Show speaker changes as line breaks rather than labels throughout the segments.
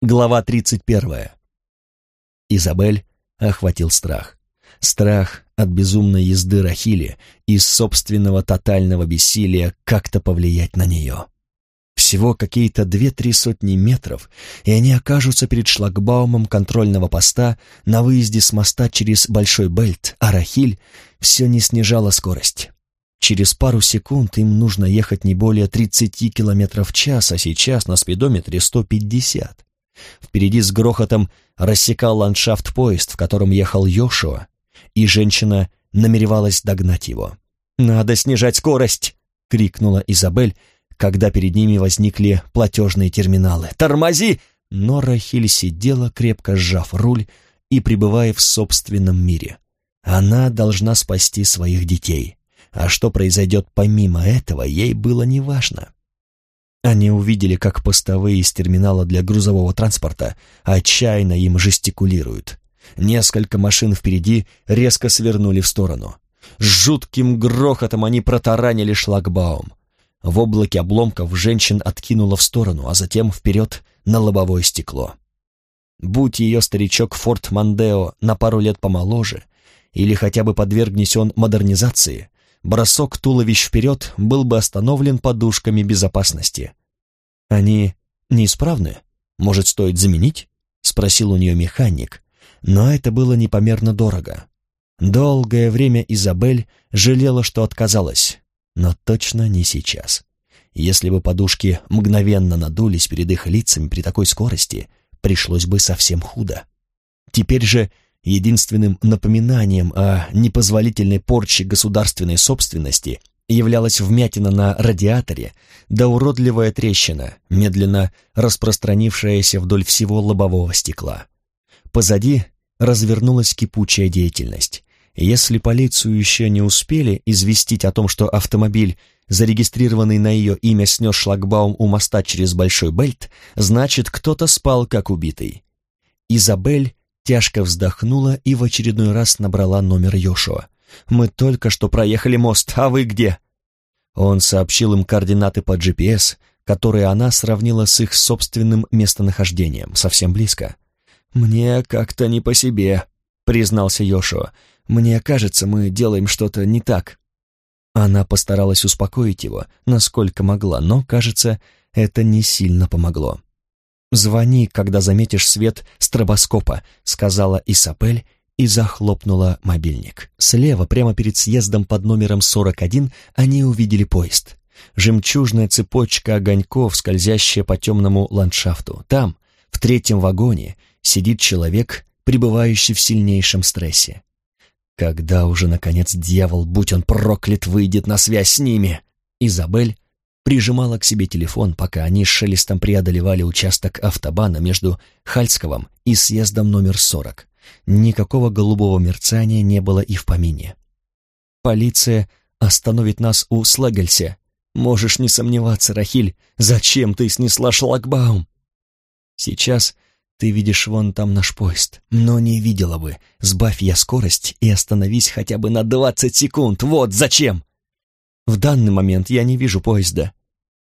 Глава 31. Изабель охватил страх. Страх от безумной езды Рахили и собственного тотального бессилия как-то повлиять на нее. Всего какие-то две-три сотни метров, и они окажутся перед шлагбаумом контрольного поста на выезде с моста через Большой Бельт, а Рахиль все не снижала скорость. Через пару секунд им нужно ехать не более 30 км в час, а сейчас на спидометре 150. Впереди с грохотом рассекал ландшафт поезд, в котором ехал Йошуа, и женщина намеревалась догнать его. «Надо снижать скорость!» — крикнула Изабель, когда перед ними возникли платежные терминалы. «Тормози!» Но Рахиль сидела, крепко сжав руль и пребывая в собственном мире. Она должна спасти своих детей, а что произойдет помимо этого, ей было неважно. Они увидели, как постовые из терминала для грузового транспорта отчаянно им жестикулируют. Несколько машин впереди резко свернули в сторону. С жутким грохотом они протаранили шлагбаум. В облаке обломков женщин откинуло в сторону, а затем вперед на лобовое стекло. Будь ее старичок Форт Мандео на пару лет помоложе, или хотя бы подвергнись он модернизации, бросок туловищ вперед был бы остановлен подушками безопасности. «Они неисправны? Может, стоит заменить?» — спросил у нее механик, но это было непомерно дорого. Долгое время Изабель жалела, что отказалась, но точно не сейчас. Если бы подушки мгновенно надулись перед их лицами при такой скорости, пришлось бы совсем худо. Теперь же Единственным напоминанием о непозволительной порче государственной собственности являлась вмятина на радиаторе да уродливая трещина, медленно распространившаяся вдоль всего лобового стекла. Позади развернулась кипучая деятельность. Если полицию еще не успели известить о том, что автомобиль, зарегистрированный на ее имя, снес шлагбаум у моста через Большой Бельт, значит, кто-то спал как убитый. Изабель тяжко вздохнула и в очередной раз набрала номер Йошуа. «Мы только что проехали мост, а вы где?» Он сообщил им координаты по GPS, которые она сравнила с их собственным местонахождением, совсем близко. «Мне как-то не по себе», — признался Йошуа. «Мне кажется, мы делаем что-то не так». Она постаралась успокоить его, насколько могла, но, кажется, это не сильно помогло. «Звони, когда заметишь свет стробоскопа», — сказала Исапель и захлопнула мобильник. Слева, прямо перед съездом под номером 41, они увидели поезд. Жемчужная цепочка огоньков, скользящая по темному ландшафту. Там, в третьем вагоне, сидит человек, пребывающий в сильнейшем стрессе. Когда уже, наконец, дьявол, будь он проклят, выйдет на связь с ними? Изабель прижимала к себе телефон, пока они с шелестом преодолевали участок автобана между Хальсковым и съездом номер 40. Никакого голубого мерцания не было и в помине. «Полиция остановит нас у Слагельсе. Можешь не сомневаться, Рахиль, зачем ты снесла шлагбаум?» «Сейчас ты видишь вон там наш поезд, но не видела бы. Сбавь я скорость и остановись хотя бы на двадцать секунд. Вот зачем!» В данный момент я не вижу поезда.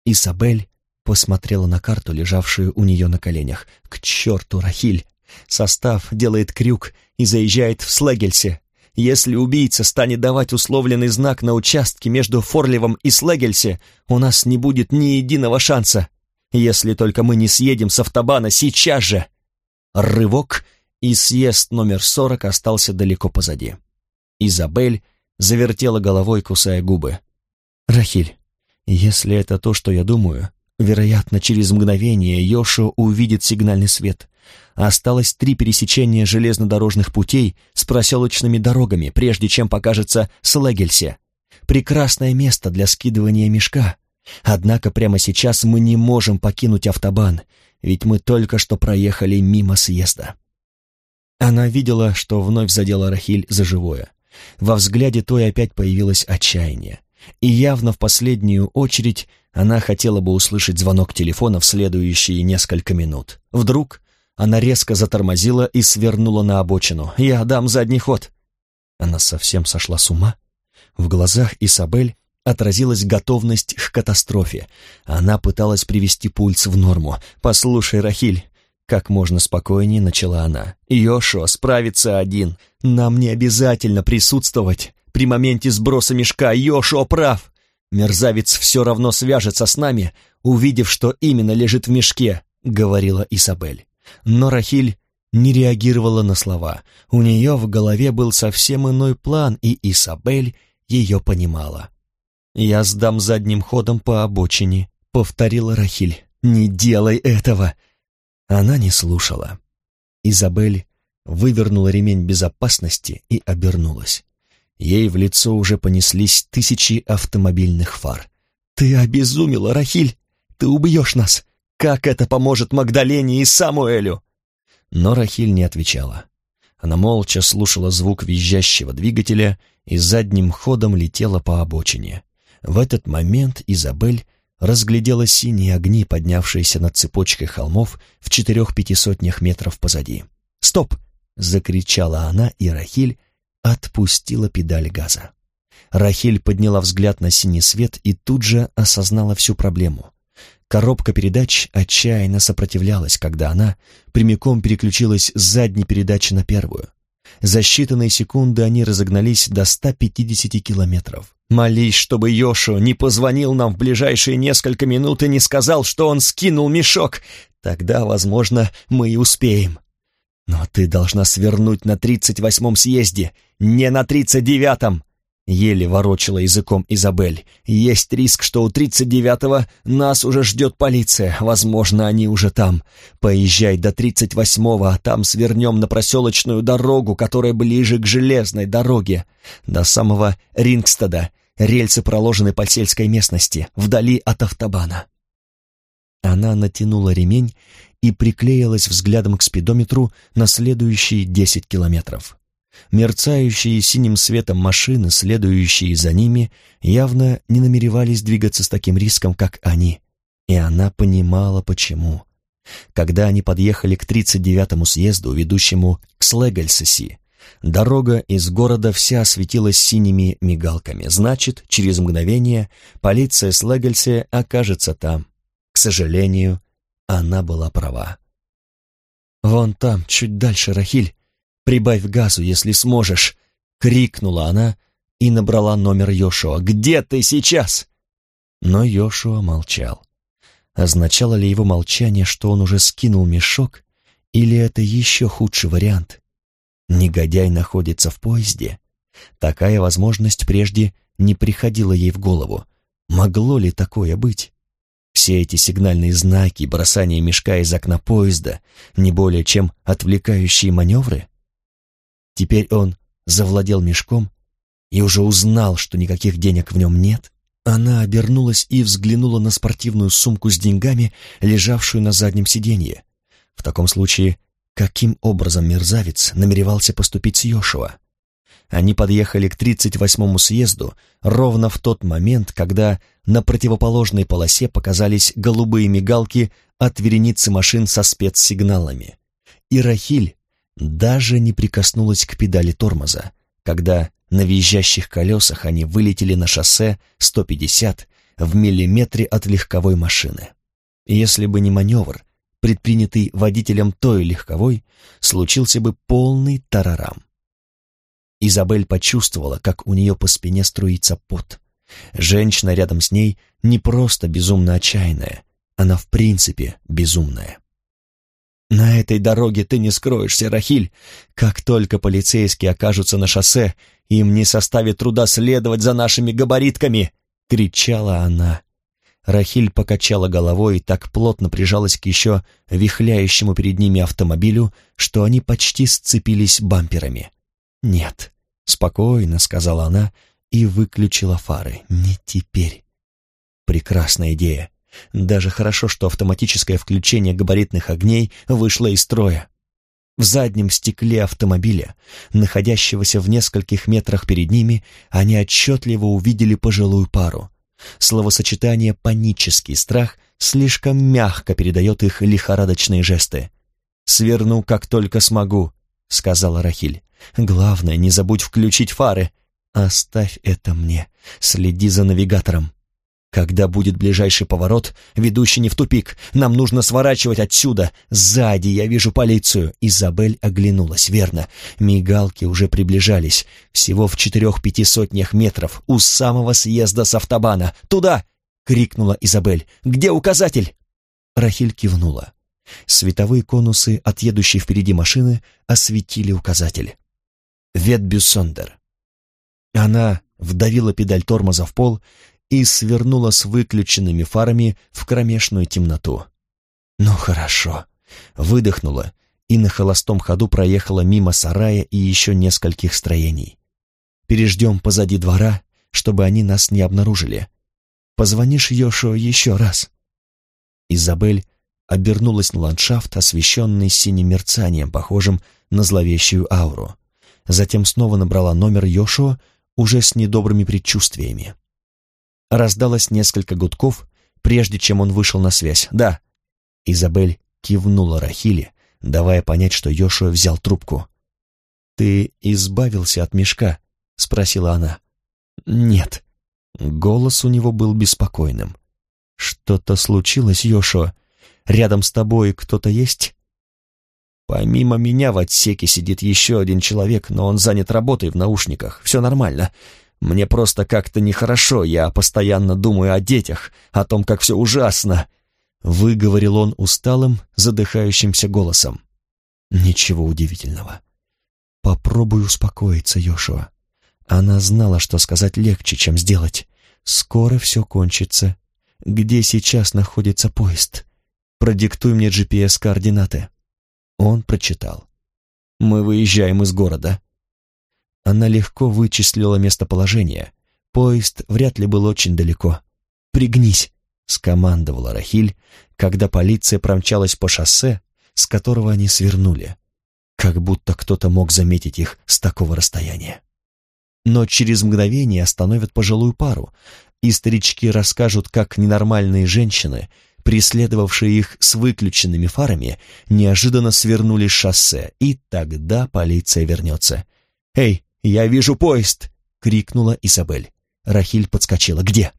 Исабель посмотрела на карту, лежавшую у нее на коленях. «К черту, Рахиль! Состав делает крюк и заезжает в Слегельсе. Если убийца станет давать условленный знак на участке между Форливом и Слегельсе, у нас не будет ни единого шанса. Если только мы не съедем с автобана сейчас же!» Рывок, и съезд номер сорок остался далеко позади. Изабель завертела головой, кусая губы. «Рахиль, если это то, что я думаю, вероятно, через мгновение Йошо увидит сигнальный свет. Осталось три пересечения железнодорожных путей с проселочными дорогами, прежде чем покажется Слегельсе. Прекрасное место для скидывания мешка. Однако прямо сейчас мы не можем покинуть автобан, ведь мы только что проехали мимо съезда. Она видела, что вновь задела Рахиль за живое. Во взгляде той опять появилось отчаяние. И явно в последнюю очередь она хотела бы услышать звонок телефона в следующие несколько минут. Вдруг она резко затормозила и свернула на обочину. «Я дам задний ход!» Она совсем сошла с ума. В глазах Исабель отразилась готовность к катастрофе. Она пыталась привести пульс в норму. «Послушай, Рахиль, как можно спокойнее начала она. «Йошуа справится один. Нам не обязательно присутствовать при моменте сброса мешка. Йошуа прав. Мерзавец все равно свяжется с нами, увидев, что именно лежит в мешке», — говорила Изабель. Но Рахиль не реагировала на слова. У нее в голове был совсем иной план, и Изабель ее понимала. «Я сдам задним ходом по обочине», — повторила Рахиль. «Не делай этого!» Она не слушала. Изабель вывернула ремень безопасности и обернулась. Ей в лицо уже понеслись тысячи автомобильных фар. «Ты обезумела, Рахиль! Ты убьешь нас! Как это поможет Магдалене и Самуэлю?» Но Рахиль не отвечала. Она молча слушала звук визжащего двигателя и задним ходом летела по обочине. В этот момент Изабель разглядела синие огни, поднявшиеся над цепочкой холмов в четырех-пяти сотнях метров позади. «Стоп!» — закричала она, и Рахиль отпустила педаль газа. Рахиль подняла взгляд на синий свет и тут же осознала всю проблему. Коробка передач отчаянно сопротивлялась, когда она прямиком переключилась с задней передачи на первую. За считанные секунды они разогнались до 150 километров. Молись, чтобы Йошо не позвонил нам в ближайшие несколько минут и не сказал, что он скинул мешок. Тогда, возможно, мы и успеем. Но ты должна свернуть на тридцать восьмом съезде, не на тридцать девятом. Еле ворочала языком Изабель. Есть риск, что у тридцать девятого нас уже ждет полиция. Возможно, они уже там. Поезжай до тридцать восьмого, а там свернем на проселочную дорогу, которая ближе к железной дороге. До самого Рингстада. Рельсы проложены по сельской местности, вдали от автобана. Она натянула ремень и приклеилась взглядом к спидометру на следующие десять километров. Мерцающие синим светом машины, следующие за ними, явно не намеревались двигаться с таким риском, как они. И она понимала, почему. Когда они подъехали к 39-му съезду, ведущему к Слегельсеси, дорога из города вся осветилась синими мигалками. Значит, через мгновение полиция Слегельсе окажется там. К сожалению, она была права. «Вон там, чуть дальше, Рахиль», «Прибавь газу, если сможешь!» — крикнула она и набрала номер Йошуа. «Где ты сейчас?» Но Йошуа молчал. Означало ли его молчание, что он уже скинул мешок, или это еще худший вариант? Негодяй находится в поезде. Такая возможность прежде не приходила ей в голову. Могло ли такое быть? Все эти сигнальные знаки, бросание мешка из окна поезда, не более чем отвлекающие маневры? Теперь он завладел мешком и уже узнал, что никаких денег в нем нет. Она обернулась и взглянула на спортивную сумку с деньгами, лежавшую на заднем сиденье. В таком случае, каким образом мерзавец намеревался поступить с Йошуа? Они подъехали к 38-му съезду ровно в тот момент, когда на противоположной полосе показались голубые мигалки от вереницы машин со спецсигналами. И Рахиль даже не прикоснулась к педали тормоза, когда на визжащих колесах они вылетели на шоссе 150 в миллиметре от легковой машины. Если бы не маневр, предпринятый водителем той легковой, случился бы полный тарарам. Изабель почувствовала, как у нее по спине струится пот. Женщина рядом с ней не просто безумно отчаянная, она в принципе безумная. «На этой дороге ты не скроешься, Рахиль. Как только полицейские окажутся на шоссе, им не составит труда следовать за нашими габаритками!» — кричала она. Рахиль покачала головой и так плотно прижалась к еще вихляющему перед ними автомобилю, что они почти сцепились бамперами. «Нет», — спокойно сказала она и выключила фары. «Не теперь». Прекрасная идея. Даже хорошо, что автоматическое включение габаритных огней вышло из строя. В заднем стекле автомобиля, находящегося в нескольких метрах перед ними, они отчетливо увидели пожилую пару. Словосочетание «панический страх» слишком мягко передает их лихорадочные жесты. «Сверну, как только смогу», — сказала Рахиль. «Главное, не забудь включить фары. Оставь это мне. Следи за навигатором». Когда будет ближайший поворот, ведущий не в тупик, нам нужно сворачивать отсюда. Сзади я вижу полицию. Изабель оглянулась, верно. Мигалки уже приближались. Всего в четырех-пяти сотнях метров у самого съезда с автобана. «Туда!» — крикнула Изабель. «Где указатель?» Рахиль кивнула. Световые конусы от едущей впереди машины осветили указатель. Ветбюссондер. Она вдавила педаль тормоза в пол и свернула с выключенными фарами в кромешную темноту. «Ну хорошо», выдохнула и на холостом ходу проехала мимо сарая и еще нескольких строений. «Переждем позади двора, чтобы они нас не обнаружили. Позвонишь Йошуа еще раз». Изабель обернулась на ландшафт, освещенный синим мерцанием, похожим на зловещую ауру. Затем снова набрала номер Йошуа уже с недобрыми предчувствиями. Раздалось несколько гудков, прежде чем он вышел на связь. «Да». Изабель кивнула Рахиле, давая понять, что Йошуа взял трубку. «Ты избавился от мешка?» — спросила она. «Нет». Голос у него был беспокойным. «Что-то случилось, Йошуа? Рядом с тобой кто-то есть?» «Помимо меня в отсеке сидит еще один человек, но он занят работой в наушниках. Все нормально. Мне просто как-то нехорошо, я постоянно думаю о детях, о том, как все ужасно», — выговорил он усталым, задыхающимся голосом. «Ничего удивительного. Попробуй успокоиться, Йошуа. Она знала, что сказать легче, чем сделать. Скоро все кончится. Где сейчас находится поезд? Продиктуй мне GPS-координаты». Он прочитал. «Мы выезжаем из города. Она легко вычислила местоположение. Поезд вряд ли был очень далеко. «Пригнись!» — скомандовала Рахиль, когда полиция промчалась по шоссе, с которого они свернули. Как будто кто-то мог заметить их с такого расстояния. Но через мгновение остановят пожилую пару, и старички расскажут, как ненормальные женщины, преследовавшие их с выключенными фарами, неожиданно свернули шоссе, и тогда полиция вернется. «Эй, «Я вижу поезд!» — крикнула Изабель. Рахиль подскочила. «Где?»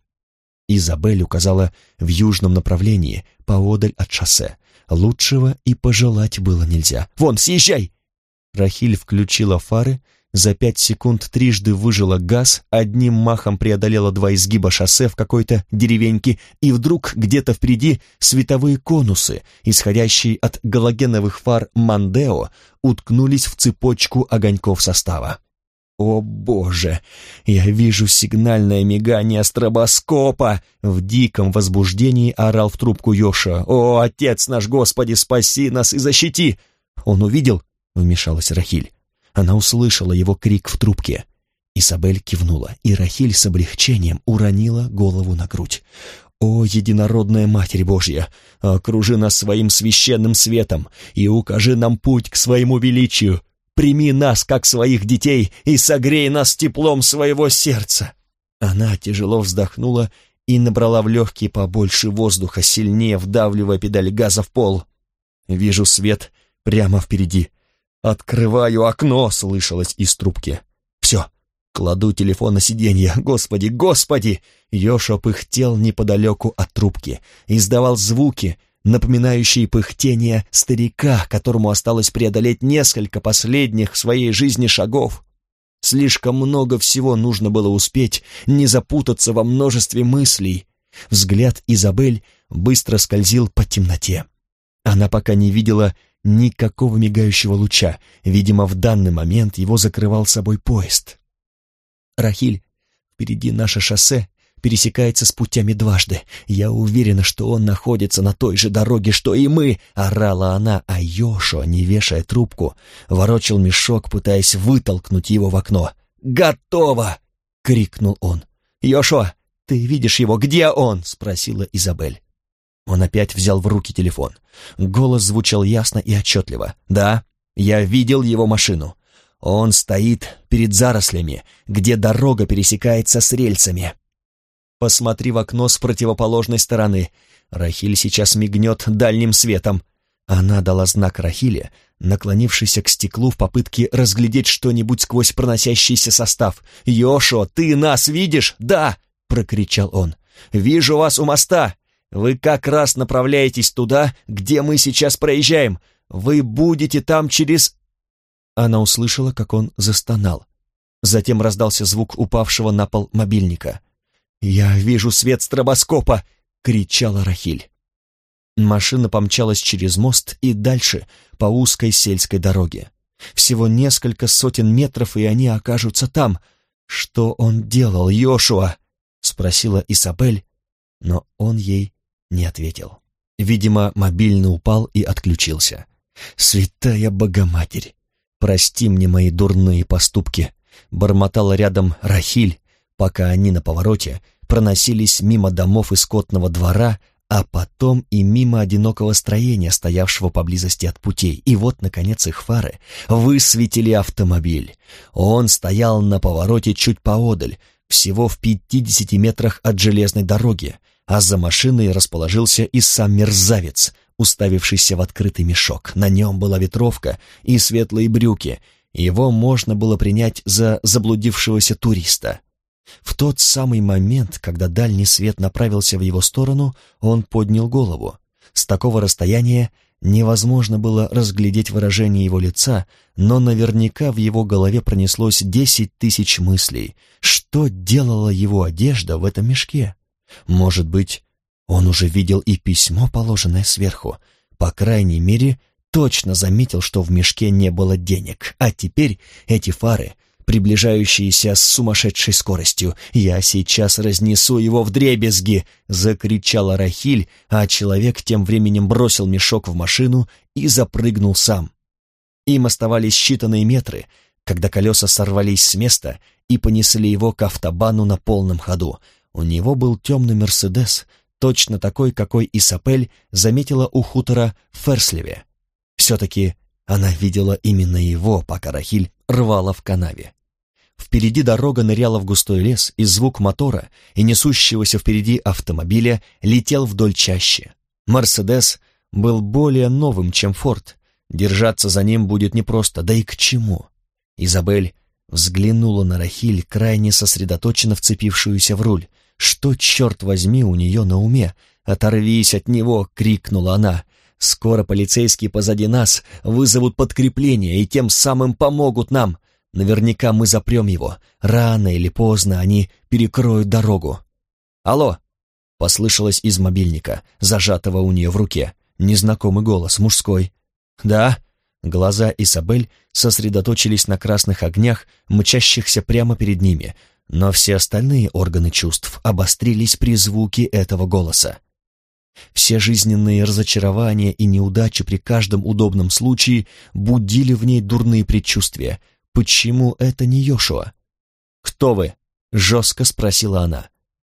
Изабель указала в южном направлении, поодаль от шоссе. Лучшего и пожелать было нельзя. «Вон, съезжай!» Рахиль включила фары, за пять секунд трижды выжила газ, одним махом преодолела два изгиба шоссе в какой-то деревеньке, и вдруг где-то впереди световые конусы, исходящие от галогеновых фар Мандео, уткнулись в цепочку огоньков состава. «О боже! Я вижу сигнальное мигание стробоскопа!» В диком возбуждении орал в трубку Йоша. «О, отец наш, Господи, спаси нас и защити!» «Он увидел?» — вмешалась Рахиль. Она услышала его крик в трубке. Изабель кивнула, и Рахиль с облегчением уронила голову на грудь. «О, единородная Матерь Божья, окружи нас своим священным светом и укажи нам путь к своему величию!» Прими нас, как своих детей, и согрей нас теплом своего сердца!» Она тяжело вздохнула и набрала в легкие побольше воздуха, сильнее вдавливая педаль газа в пол. «Вижу свет прямо впереди. Открываю окно!» — слышалось из трубки. «Все, кладу телефон на сиденье. Господи, господи!» Йоша пыхтел неподалеку от трубки, издавал звуки — напоминающие пыхтение старика, которому осталось преодолеть несколько последних в своей жизни шагов. Слишком много всего нужно было успеть, не запутаться во множестве мыслей. Взгляд Изабель быстро скользил по темноте. Она пока не видела никакого мигающего луча, видимо, в данный момент его закрывал собой поезд. «Рахиль, впереди наше шоссе, пересекается с путями дважды. Я уверена, что он находится на той же дороге, что и мы!» — орала она, а Йошуа, не вешая трубку, ворочал мешок, пытаясь вытолкнуть его в окно. «Готово!» — крикнул он. «Йошуа, ты видишь его? Где он?» — спросила Изабель. Он опять взял в руки телефон. Голос звучал ясно и отчетливо. «Да, я видел его машину. Он стоит перед зарослями, где дорога пересекается с рельсами. Посмотри в окно с противоположной стороны. Рахиль сейчас мигнет дальним светом. Она дала знак Рахиле, наклонившейся к стеклу в попытке разглядеть что-нибудь сквозь проносящийся состав. «Йошо, ты нас видишь? Да!» — прокричал он. Вижу вас у моста! Вы как раз направляетесь туда, где мы сейчас проезжаем! Вы будете там через...» Она услышала, как он застонал. Затем раздался звук упавшего на пол мобильника. «Я вижу свет стробоскопа!» — кричала Рахиль. Машина помчалась через мост и дальше по узкой сельской дороге. Всего несколько сотен метров, и они окажутся там. «Что он делал, Йошуа?» — спросила Исабель, но он ей не ответил. Видимо, мобильный упал и отключился. «Святая Богоматерь, прости мне мои дурные поступки», — бормотала рядом Рахиль, пока они на повороте проносились мимо домов и скотного двора, а потом и мимо одинокого строения, стоявшего поблизости от путей. И вот, наконец, их фары высветили автомобиль. Он стоял на повороте чуть поодаль, всего в пятидесяти метрах от железной дороги, а за машиной расположился и сам мерзавец, уставившийся в открытый мешок. На нем была ветровка и светлые брюки. Его можно было принять за заблудившегося туриста. В тот самый момент, когда дальний свет направился в его сторону, он поднял голову. С такого расстояния невозможно было разглядеть выражение его лица, но наверняка в его голове пронеслось десять тысяч мыслей. Что делала его одежда в этом мешке? Может быть, он уже видел и письмо, положенное сверху. По крайней мере, точно заметил, что в мешке не было денег, а теперь эти фары приближающиеся с сумасшедшей скоростью. «Я сейчас разнесу его в дребезги!» — закричала Рахиль, а человек тем временем бросил мешок в машину и запрыгнул сам. Им оставались считанные метры, когда колеса сорвались с места и понесли его к автобану на полном ходу. У него был темный «Мерседес», точно такой, какой Исапель заметила у хутора в Ферсливе. Все-таки она видела именно его, пока Рахиль рвала в канаве. Впереди дорога ныряла в густой лес, и звук мотора и несущегося впереди автомобиля летел вдоль чаще. «Мерседес» был более новым, чем «Форд». Держаться за ним будет непросто, да и к чему? Изабель взглянула на Рахиль, крайне сосредоточенно вцепившуюся в руль. «Что, черт возьми, у нее на уме? Оторвись от него!» — крикнула она. Скоро полицейские позади нас вызовут подкрепление и тем самым помогут нам. Наверняка мы запрем его. Рано или поздно они перекроют дорогу. «Алло!» — послышалось из мобильника, зажатого у нее в руке. Незнакомый голос, мужской. «Да?» Глаза Исабель сосредоточились на красных огнях, мчащихся прямо перед ними, но все остальные органы чувств обострились при звуке этого голоса. Все жизненные разочарования и неудачи при каждом удобном случае будили в ней дурные предчувствия. Почему это не Йошуа? «Кто вы?» — жестко спросила она.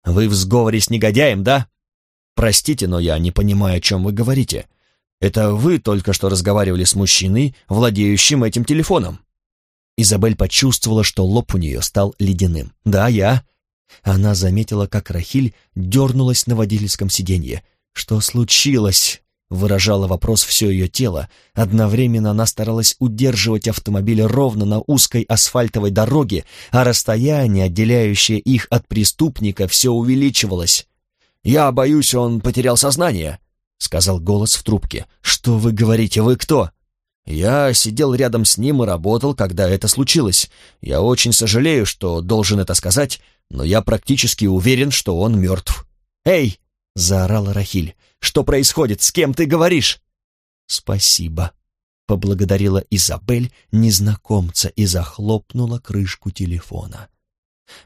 «Вы в сговоре с негодяем, да?» «Простите, но я не понимаю, о чем вы говорите. Это вы только что разговаривали с мужчиной, владеющим этим телефоном». Изабель почувствовала, что лоб у нее стал ледяным. «Да, я». Она заметила, как Рахиль дернулась на водительском сиденье. «Что случилось?» — выражало вопрос все ее тело. Одновременно она старалась удерживать автомобиль ровно на узкой асфальтовой дороге, а расстояние, отделяющее их от преступника, все увеличивалось. «Я боюсь, он потерял сознание», — сказал голос в трубке. «Что вы говорите? Вы кто?» «Я сидел рядом с ним и работал, когда это случилось. Я очень сожалею, что должен это сказать, но я практически уверен, что он мертв». «Эй!» заорала Рахиль. «Что происходит? С кем ты говоришь?» «Спасибо», — поблагодарила Изабель незнакомца и захлопнула крышку телефона.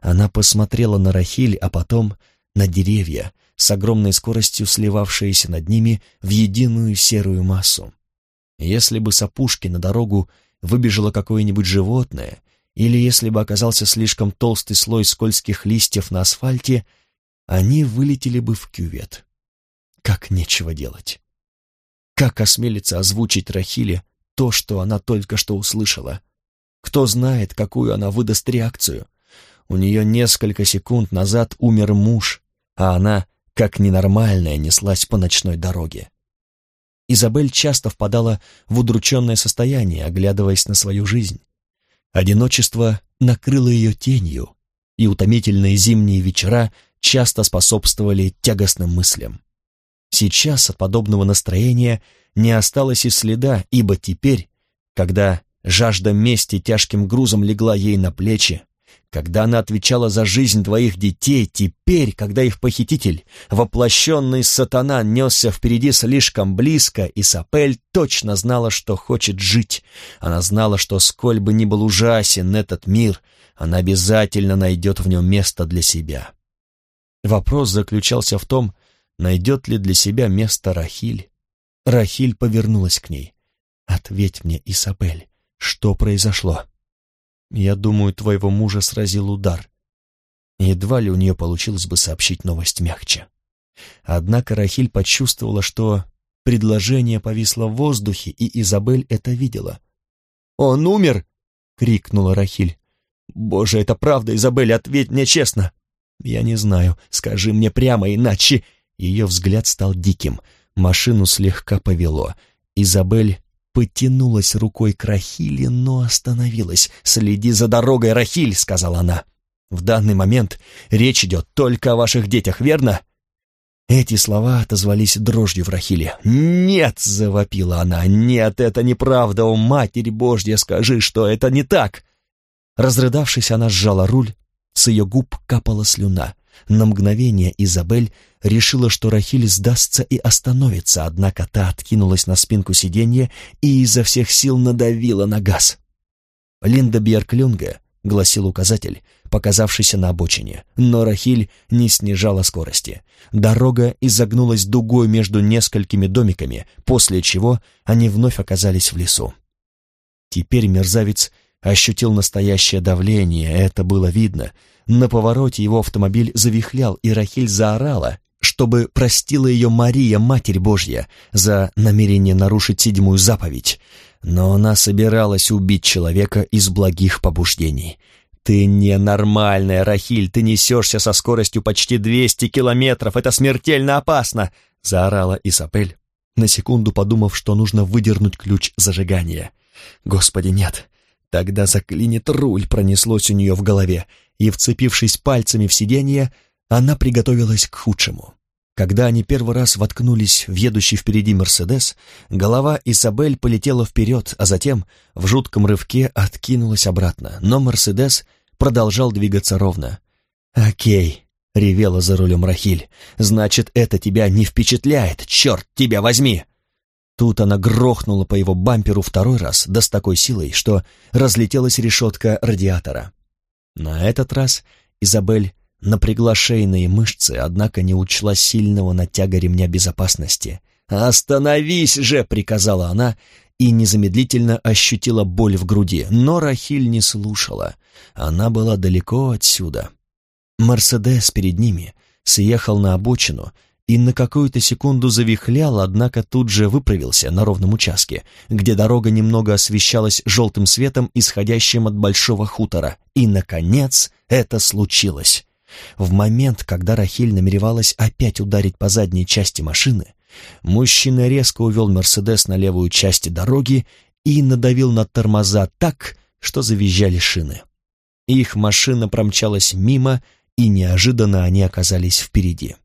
Она посмотрела на Рахиль, а потом на деревья, с огромной скоростью сливавшиеся над ними в единую серую массу. Если бы с опушки на дорогу выбежало какое-нибудь животное, или если бы оказался слишком толстый слой скользких листьев на асфальте, они вылетели бы в кювет. Как нечего делать. Как осмелиться озвучить Рахиле то, что она только что услышала? Кто знает, какую она выдаст реакцию? У нее несколько секунд назад умер муж, а она, как ненормальная, неслась по ночной дороге. Изабель часто впадала в удрученное состояние, оглядываясь на свою жизнь. Одиночество накрыло ее тенью, и утомительные зимние вечера часто способствовали тягостным мыслям. Сейчас от подобного настроения не осталось и следа, ибо теперь, когда жажда мести тяжким грузом легла ей на плечи, когда она отвечала за жизнь двоих детей, теперь, когда их похититель, воплощенный сатана, несся впереди слишком близко, Исапель точно знала, что хочет жить. Она знала, что сколь бы ни был ужасен этот мир, она обязательно найдет в нем место для себя. Вопрос заключался в том, найдет ли для себя место Рахиль. Рахиль повернулась к ней. «Ответь мне, Исабель, что произошло?» Я думаю, твоего мужа сразил удар. Едва ли у нее получилось бы сообщить новость мягче. Однако Рахиль почувствовала, что предложение повисло в воздухе, и Изабель это видела. «Он умер!» — крикнула Рахиль. «Боже, это правда, Изабель, ответь мне честно!» «Я не знаю, скажи мне прямо, иначе...» Ее взгляд стал диким, машину слегка повело. Изабель потянулась рукой к Рахиле, но остановилась. «Следи за дорогой, Рахиль!» — сказала она. «В данный момент речь идет только о ваших детях, верно?» Эти слова отозвались дрожью в Рахиле. «Нет!» — завопила она. «Нет, это неправда! О, Матерь Божья, скажи, что это не так!» Разрыдавшись, она сжала руль, с ее губ капала слюна. На мгновение Изабель решила, что Рахиль сдастся и остановится, однако та откинулась на спинку сиденья и изо всех сил надавила на газ. «Линда Бьерклюнге», — гласил указатель, показавшийся на обочине, но Рахиль не снижала скорости. Дорога изогнулась дугой между несколькими домиками, после чего они вновь оказались в лесу. Теперь мерзавец ощутил настоящее давление, это было видно — на повороте его автомобиль завихлял, и Рахиль заорала, чтобы простила ее Мария, Матерь Божья, за намерение нарушить седьмую заповедь. Но она собиралась убить человека из благих побуждений. «Ты ненормальная, Рахиль, ты несешься со скоростью почти 200 километров, это смертельно опасно!» — заорала Исапель, на секунду подумав, что нужно выдернуть ключ зажигания. «Господи, нет! Тогда заклинит руль!» — пронеслось у нее в голове и, вцепившись пальцами в сиденье, она приготовилась к худшему. Когда они первый раз воткнулись в едущий впереди Мерседес, голова Изабель полетела вперед, а затем в жутком рывке откинулась обратно, но Мерседес продолжал двигаться ровно. «Окей», — ревела за рулем Рахиль, — «значит, это тебя не впечатляет, черт тебя возьми!» Тут она грохнула по его бамперу второй раз, да с такой силой, что разлетелась решетка радиатора. На этот раз Изабель напрягла шейные мышцы, однако не учла сильного натяга ремня безопасности. «Остановись же!» — приказала она и незамедлительно ощутила боль в груди, но Рахиль не слушала. Она была далеко отсюда. Мерседес перед ними съехал на обочину и на какую-то секунду завихлял, однако тут же выправился на ровном участке, где дорога немного освещалась желтым светом, исходящим от большого хутора. И, наконец, это случилось. В момент, когда Рахиль намеревалась опять ударить по задней части машины, мужчина резко увел «Мерседес» на левую часть дороги и надавил на тормоза так, что завизжали шины. Их машина промчалась мимо, и неожиданно они оказались впереди.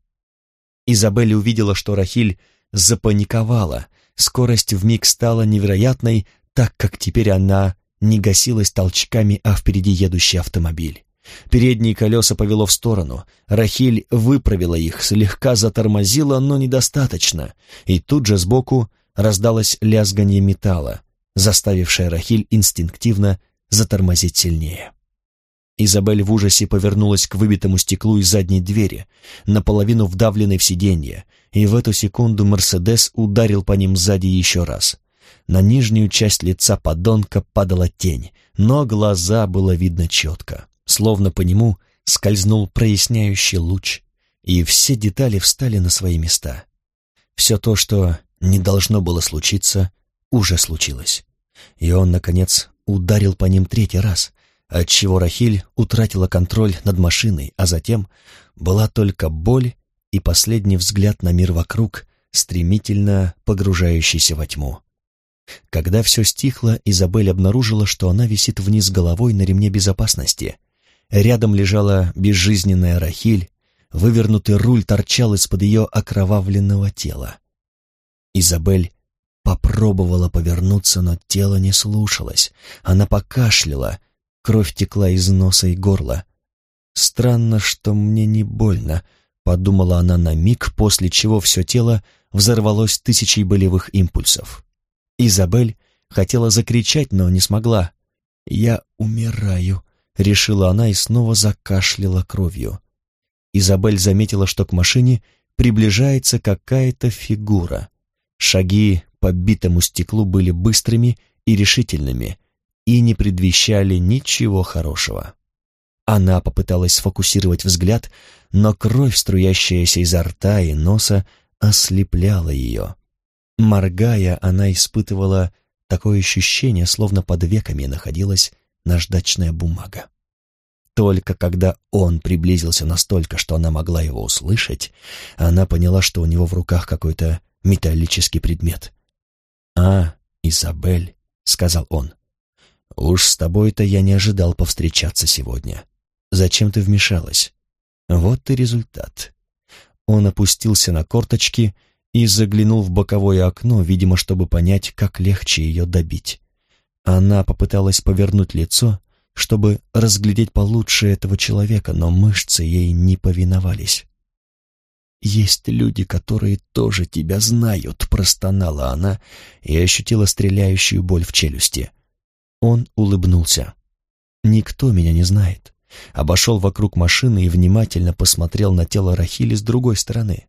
Изабель увидела, что Рахиль запаниковала, скорость вмиг стала невероятной, так как теперь она не гасилась толчками, а впереди едущий автомобиль. Передние колеса повело в сторону. Рахиль выправила их, слегка затормозила, но недостаточно. И тут же сбоку раздалось лязганье металла, заставившее Рахиль инстинктивно затормозить сильнее. Изабель в ужасе повернулась к выбитому стеклу из задней двери, наполовину вдавленной в сиденье, и в эту секунду Мерседес ударил по ним сзади еще раз. На нижнюю часть лица подонка падала тень, но глаза было видно четко, словно по нему скользнул проясняющий луч, и все детали встали на свои места. Все то, что не должно было случиться, уже случилось. И он, наконец, ударил по ним третий раз, отчего Рахиль утратила контроль над машиной, а затем была только боль и последний взгляд на мир вокруг, стремительно погружающийся во тьму. Когда все стихло, Изабель обнаружила, что она висит вниз головой на ремне безопасности. Рядом лежала безжизненная Рахиль, вывернутый руль торчал из-под ее окровавленного тела. Изабель попробовала повернуться, но тело не слушалось. Она покашляла, кровь текла из носа и горла. «Странно, что мне не больно», — подумала она на миг, после чего все тело взорвалось тысячей болевых импульсов. Изабель хотела закричать, но не смогла. «Я умираю», — решила она и снова закашляла кровью. Изабель заметила, что к машине приближается какая-то фигура. Шаги по битому стеклу были быстрыми и решительными и не предвещали ничего хорошего. Она попыталась сфокусировать взгляд, но кровь, струящаяся изо рта и носа, ослепляла ее. Моргая, она испытывала такое ощущение, словно под веками находилась наждачная бумага. Только когда он приблизился настолько, что она могла его услышать, она поняла, что у него в руках какой-то металлический предмет. «А, Изабель», — сказал он, — «уж с тобой-то я не ожидал повстречаться сегодня. Зачем ты вмешалась? Вот и результат». Он опустился на корточки и заглянул в боковое окно, видимо, чтобы понять, как легче ее добить. Она попыталась повернуть лицо, чтобы разглядеть получше этого человека, но мышцы ей не повиновались. «Есть люди, которые тоже тебя знают», — простонала она и ощутила стреляющую боль в челюсти. Он улыбнулся. «Никто меня не знает». Обошел вокруг машины и внимательно посмотрел на тело Рахили с другой стороны.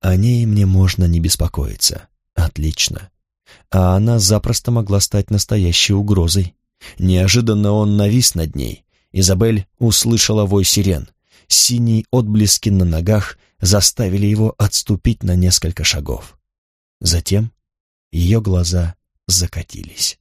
О ней мне можно не беспокоиться. Отлично. А она запросто могла стать настоящей угрозой. Неожиданно он навис над ней. Изабель услышала вой сирен. Синие отблески на ногах заставили его отступить на несколько шагов. Затем ее глаза закатились.